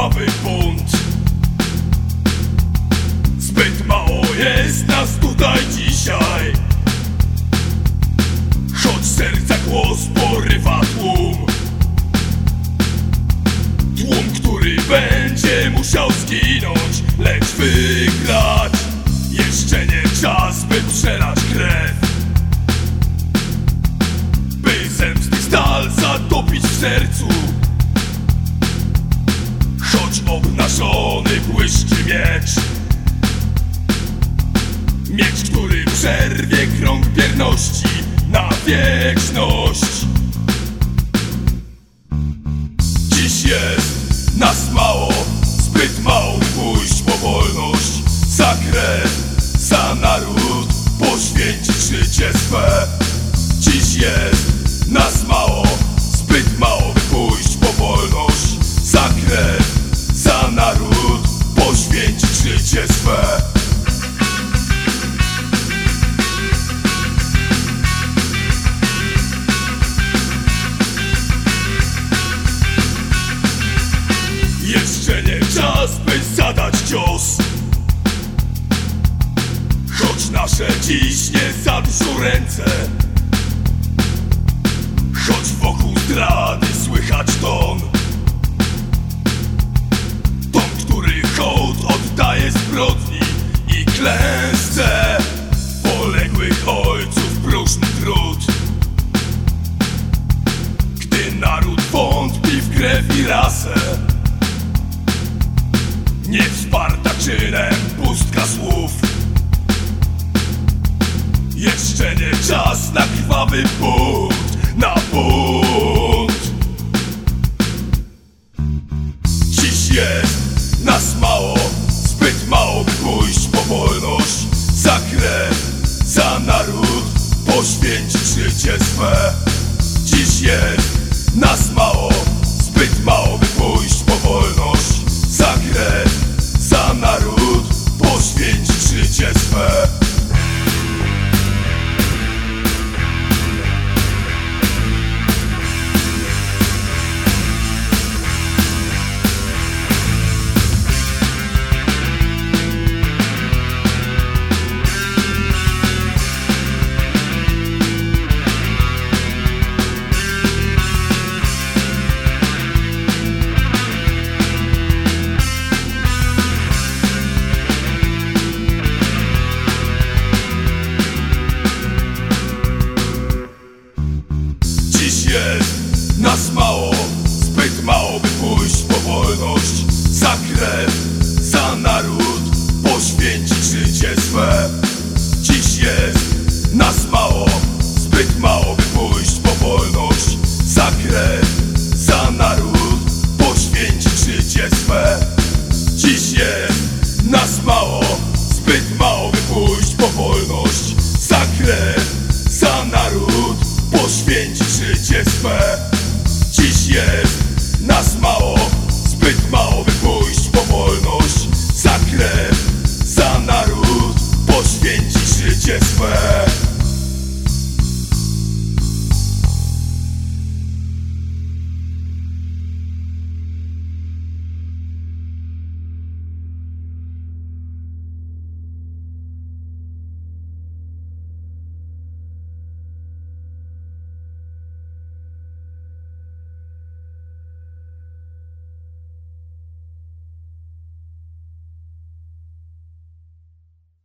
krwawy bunt Zbyt mało jest nas tutaj dzisiaj. Choć serca głos porywa tłum. Tłum, który będzie musiał zginąć Lecz wygrać. Jeszcze nie czas, by przelać krew. By zemsty stal zatopić w sercu. Choć obnażony błyszczy miecz. Miecz, który przerwie krąg bierności na wieczność. Dziś jest nas mało, zbyt mało pójść po wolność. Za krew, za naród, poświęcić życie swe. Dziś jest nas mało, zbyt mało życie swe? Jeszcze nie czas, by zadać cios. Choć nasze dziś nie zadrzą ręce zbrodni i klęsce Poległych ojców próżny trud Gdy naród wątpi w krew i rasę nie wsparta czynem pustka słów. Jeszcze nie czas na krwawy bunt Na bunt Za krew, za naród, poświęcić życie swe. Dziś jest nas mało, zbyt mało by pójść po wolność. Za krew, za naród, poświęcić życie swe. Dziś jest nas mało, zbyt mało by pójść po wolność. Za krew, za naród, poświęcić życie swe. Dziś jest